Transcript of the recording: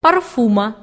perfuma